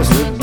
as the